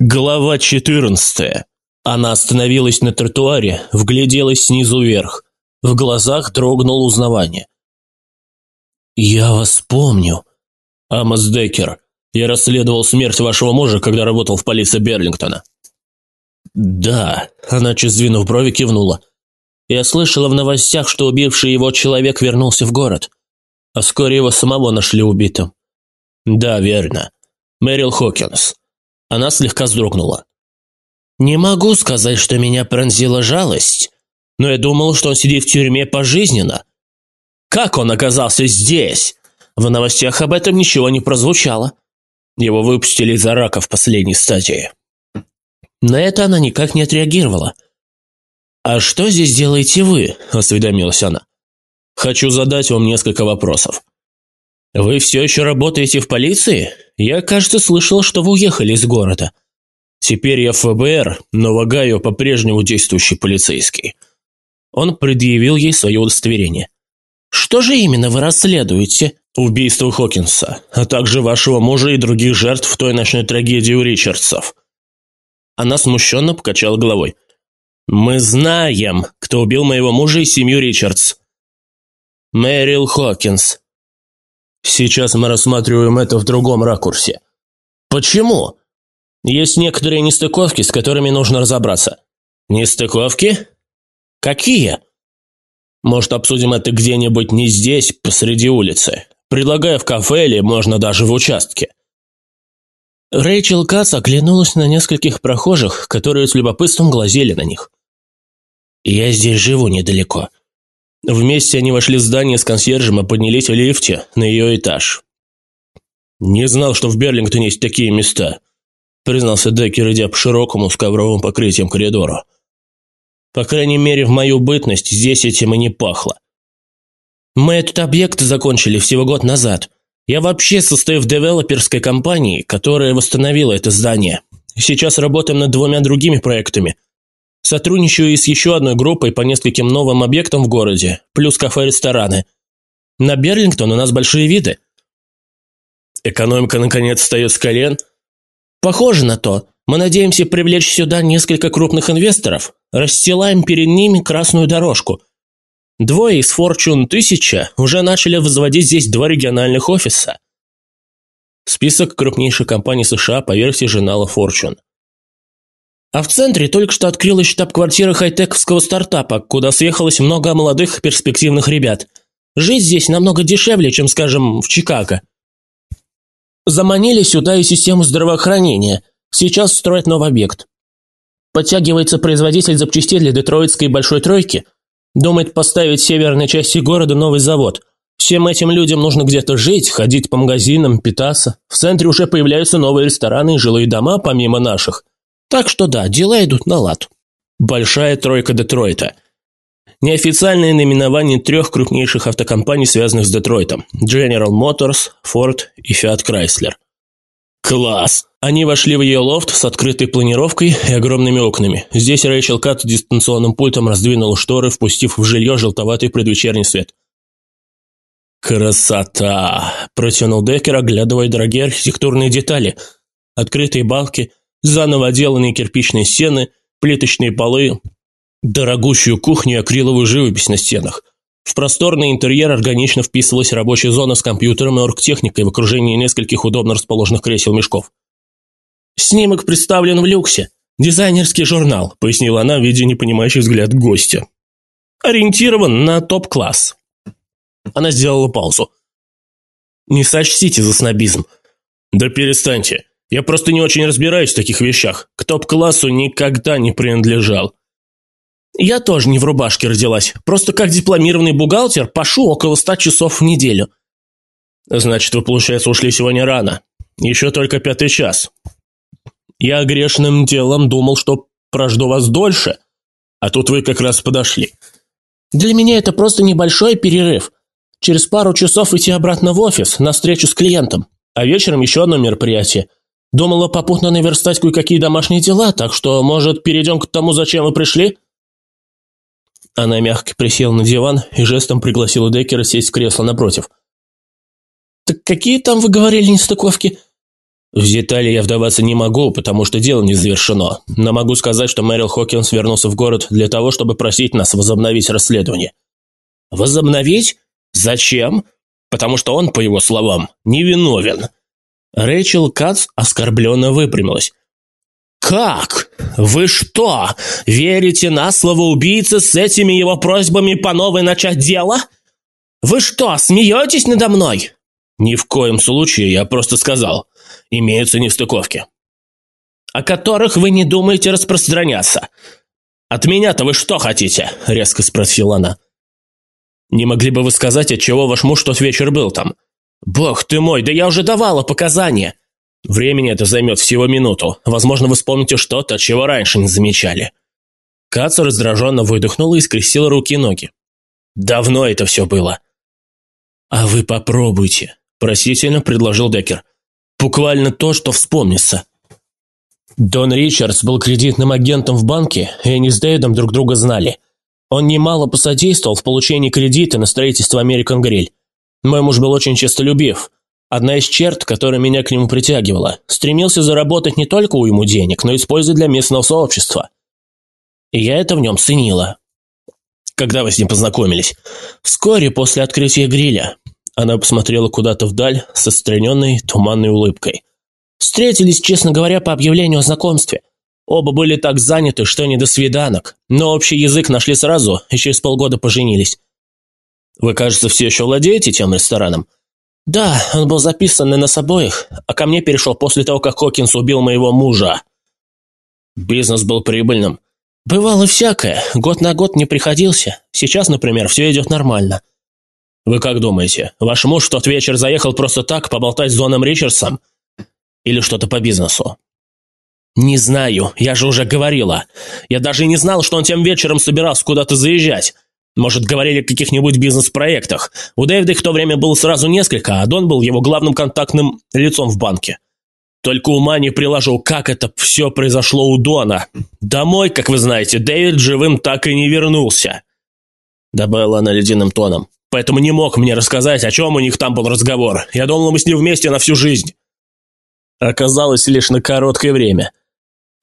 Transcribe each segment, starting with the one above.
Глава 14. Она остановилась на тротуаре, вгляделась снизу вверх. В глазах дрогнуло узнавание. «Я вас помню. Амос Деккер. Я расследовал смерть вашего мужа, когда работал в полиции Берлингтона». «Да», – она, чуть сдвинув брови, кивнула. «Я слышала в новостях, что убивший его человек вернулся в город, а вскоре его самого нашли убитым». «Да, верно. Мэрил Хокинс. Она слегка вздрогнула. «Не могу сказать, что меня пронзила жалость, но я думал, что он сидит в тюрьме пожизненно. Как он оказался здесь? В новостях об этом ничего не прозвучало. Его выпустили из-за рака в последней стадии». На это она никак не отреагировала. «А что здесь делаете вы?» – осведомилась она. «Хочу задать вам несколько вопросов». «Вы все еще работаете в полиции? Я, кажется, слышал, что вы уехали из города. Теперь я в ФБР, но Вагаю по-прежнему действующий полицейский». Он предъявил ей свое удостоверение. «Что же именно вы расследуете?» «Убийство Хокинса, а также вашего мужа и других жертв в той ночной трагедии у Ричардсов». Она смущенно покачала головой. «Мы знаем, кто убил моего мужа и семью Ричардс». «Мэрил Хокинс», Сейчас мы рассматриваем это в другом ракурсе. Почему? Есть некоторые нестыковки, с которыми нужно разобраться. Нестыковки? Какие? Может, обсудим это где-нибудь не здесь, посреди улицы. Предлагаю в кафе или можно даже в участке. Рэйчел Кац оглянулась на нескольких прохожих, которые с любопытством глазели на них. «Я здесь живу недалеко. Вместе они вошли в здание с консьержем и поднялись в лифте на ее этаж. «Не знал, что в Берлингтоне есть такие места», признался Деккер, идя по широкому с ковровым покрытием коридору. «По крайней мере, в мою бытность здесь этим и не пахло. Мы этот объект закончили всего год назад. Я вообще состою в девелоперской компании, которая восстановила это здание. Сейчас работаем над двумя другими проектами – Сотрудничаю и с еще одной группой по нескольким новым объектам в городе, плюс кафе-рестораны. На Берлингтон у нас большие виды. Экономика, наконец, встает с колен. Похоже на то. Мы надеемся привлечь сюда несколько крупных инвесторов. Расстилаем перед ними красную дорожку. Двое из Fortune 1000 уже начали возводить здесь два региональных офиса. Список крупнейших компаний США по версии журнала Fortune. А в центре только что открылась штаб-квартира хай-тековского стартапа, куда съехалось много молодых перспективных ребят. Жить здесь намного дешевле, чем, скажем, в Чикаго. Заманили сюда и систему здравоохранения. Сейчас строят новый объект. Подтягивается производитель запчастей для Детройтской большой тройки. Думает поставить в северной части города новый завод. Всем этим людям нужно где-то жить, ходить по магазинам, питаться. В центре уже появляются новые рестораны и жилые дома, помимо наших. Так что да, дела идут на лад. Большая тройка Детройта. Неофициальное наименование трех крупнейших автокомпаний, связанных с Детройтом. General Motors, Ford и Fiat Chrysler. Класс! Они вошли в ее лофт с открытой планировкой и огромными окнами. Здесь Рэйчел Кат дистанционным пультом раздвинул шторы, впустив в жилье желтоватый предвечерний свет. «Красота!» – протянул Деккер, оглядывая дорогие архитектурные детали. Открытые балки, заново отделанные кирпичные стены, плиточные полы, дорогущую кухню и акриловую живопись на стенах. В просторный интерьер органично вписывалась рабочая зона с компьютером и оргтехникой в окружении нескольких удобно расположенных кресел-мешков. «Снимок представлен в люксе. Дизайнерский журнал», – пояснила она, видя непонимающий взгляд гостя. «Ориентирован на топ-класс». Она сделала паузу. «Не сочтите за снобизм». «Да перестаньте. Я просто не очень разбираюсь в таких вещах. К топ-классу никогда не принадлежал. Я тоже не в рубашке родилась. Просто как дипломированный бухгалтер пашу около ста часов в неделю. Значит, вы, получается, ушли сегодня рано. Еще только пятый час. Я грешным делом думал, что прожду вас дольше, а тут вы как раз подошли. Для меня это просто небольшой перерыв. Через пару часов идти обратно в офис на встречу с клиентом, а вечером еще одно мероприятие – Думала попутно наверстать кое-какие домашние дела, так что, может, перейдем к тому, зачем вы пришли?» Она мягко присела на диван и жестом пригласила Деккера сесть в кресло напротив. «Так какие там, вы говорили, нестыковки?» В детали я вдаваться не могу, потому что дело не завершено, но могу сказать, что Мэрил Хокинс вернулся в город для того, чтобы просить нас возобновить расследование. Возобновить? Зачем? Потому что он, по его словам, невиновен. Рэйчел Кац оскорбленно выпрямилась. «Как? Вы что, верите на слово убийцы с этими его просьбами по новой начать дело? Вы что, смеетесь надо мной?» «Ни в коем случае, я просто сказал. Имеются нестыковки». «О которых вы не думаете распространяться?» «От меня-то вы что хотите?» – резко спросила она. «Не могли бы вы сказать, от чего ваш муж тот вечер был там?» «Бог ты мой, да я уже давала показания!» «Времени это займет всего минуту. Возможно, вы вспомните что-то, чего раньше не замечали». Каца раздраженно выдохнула и скрестила руки и ноги. «Давно это все было». «А вы попробуйте», – просительно предложил Деккер. «Буквально то, что вспомнится». Дон Ричардс был кредитным агентом в банке, и они с Дэвидом друг друга знали. Он немало посодействовал в получении кредита на строительство American Grill. Мой муж был очень честолюбив. Одна из черт, которая меня к нему притягивала. Стремился заработать не только у ему денег, но и использовать для местного сообщества. И я это в нем ценила. Когда вы с ним познакомились? Вскоре после открытия гриля. Она посмотрела куда-то вдаль со страненной туманной улыбкой. Встретились, честно говоря, по объявлению о знакомстве. Оба были так заняты, что не до свиданок, но общий язык нашли сразу и через полгода поженились. Вы, кажется, все еще владеете тем рестораном? Да, он был записан на нас обоих, а ко мне перешел после того, как Хокинс убил моего мужа. Бизнес был прибыльным. Бывало всякое, год на год не приходился. Сейчас, например, все идет нормально. Вы как думаете, ваш муж в тот вечер заехал просто так поболтать с Доном Ричардсом? Или что-то по бизнесу? «Не знаю, я же уже говорила. Я даже не знал, что он тем вечером собирался куда-то заезжать. Может, говорили о каких-нибудь бизнес-проектах. У Дэвида их в то время было сразу несколько, а Дон был его главным контактным лицом в банке. Только ума не приложу, как это все произошло у Дона. Домой, как вы знаете, Дэвид живым так и не вернулся. Добавила она ледяным тоном. Поэтому не мог мне рассказать, о чем у них там был разговор. Я думал, мы с ним вместе на всю жизнь. Оказалось, лишь на короткое время.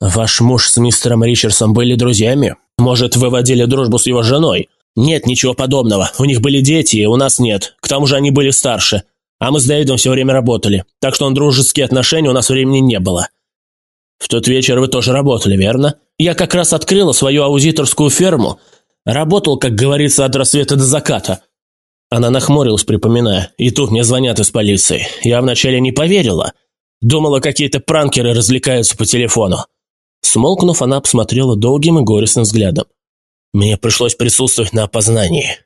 Ваш муж с мистером Ричардсом были друзьями? Может, вы водили дружбу с его женой? «Нет, ничего подобного. У них были дети, у нас нет. К тому же они были старше. А мы с Дэвидом все время работали. Так что на дружеские отношения у нас времени не было». «В тот вечер вы тоже работали, верно? Я как раз открыла свою аудиторскую ферму. Работал, как говорится, от рассвета до заката». Она нахмурилась, припоминая. «И тут мне звонят из полиции. Я вначале не поверила. Думала, какие-то пранкеры развлекаются по телефону». Смолкнув, она посмотрела долгим и горестным взглядом. Мне пришлось присутствовать на опознании.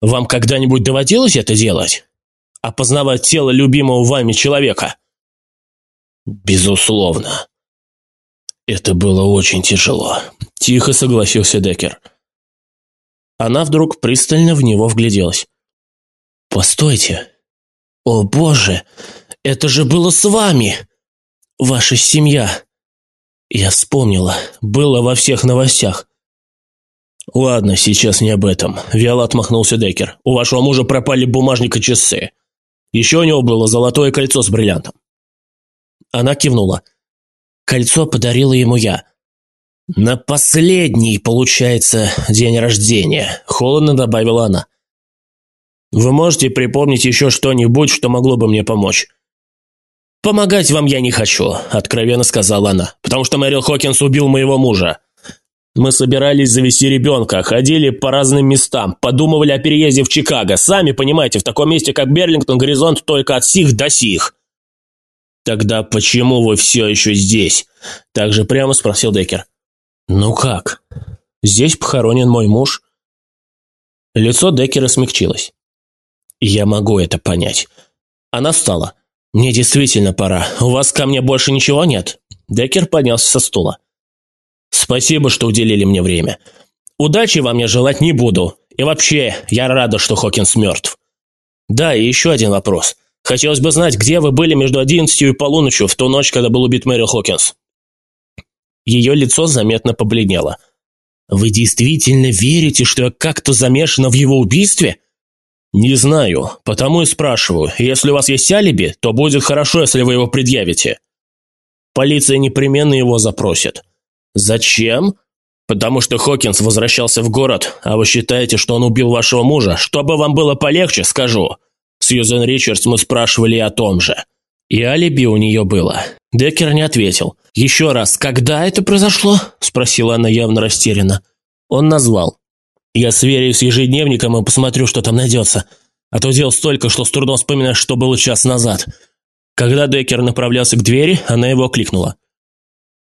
Вам когда-нибудь доводилось это делать? Опознавать тело любимого вами человека? Безусловно. Это было очень тяжело. Тихо согласился Деккер. Она вдруг пристально в него вгляделась. «Постойте! О боже! Это же было с вами! Ваша семья!» Я вспомнила, было во всех новостях. «Ладно, сейчас не об этом», – вяло отмахнулся Деккер. «У вашего мужа пропали бумажник и часы. Еще у него было золотое кольцо с бриллиантом». Она кивнула. «Кольцо подарила ему я». «На последний, получается, день рождения», – холодно добавила она. «Вы можете припомнить еще что-нибудь, что могло бы мне помочь?» «Помогать вам я не хочу», – откровенно сказала она, «потому что Мэрил Хокинс убил моего мужа. Мы собирались завести ребенка, ходили по разным местам, подумывали о переезде в Чикаго. Сами понимаете, в таком месте, как Берлингтон, горизонт только от сих до сих. «Тогда почему вы все еще здесь?» Так же прямо спросил Деккер. «Ну как? Здесь похоронен мой муж». Лицо Деккера смягчилось. «Я могу это понять». Она встала. «Мне действительно пора. У вас ко мне больше ничего нет?» Деккер поднялся со стула. Спасибо, что уделили мне время. Удачи вам я желать не буду. И вообще, я рада, что Хокинс мертв. Да, и еще один вопрос. Хотелось бы знать, где вы были между одиннадцатью и полуночью в ту ночь, когда был убит Мэрил Хокинс. Ее лицо заметно побледнело. «Вы действительно верите, что я как-то замешана в его убийстве?» «Не знаю, потому и спрашиваю. Если у вас есть алиби, то будет хорошо, если вы его предъявите». Полиция непременно его запросит. «Зачем?» «Потому что Хокинс возвращался в город, а вы считаете, что он убил вашего мужа? Чтобы вам было полегче, скажу. Сьюзен Ричардс мы спрашивали о том же. И алиби у нее было». Деккер не ответил. «Еще раз, когда это произошло?» – спросила она явно растерянно. Он назвал. «Я сверюсь с ежедневником и посмотрю, что там найдется. А то дел столько, что с трудом вспоминаешь, что было час назад». Когда Деккер направлялся к двери, она его окликнула.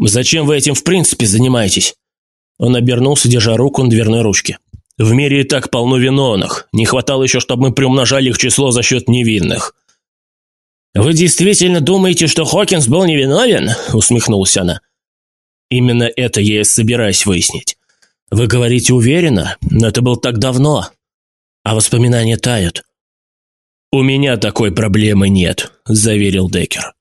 «Зачем вы этим в принципе занимаетесь?» Он обернулся, держа руку на дверной ручке. «В мире и так полно виновных. Не хватало еще, чтобы мы приумножали их число за счет невинных». «Вы действительно думаете, что Хокинс был невиновен?» – усмехнулась она. «Именно это я и собираюсь выяснить. Вы говорите уверенно, но это было так давно, а воспоминания тают». «У меня такой проблемы нет», – заверил Деккер.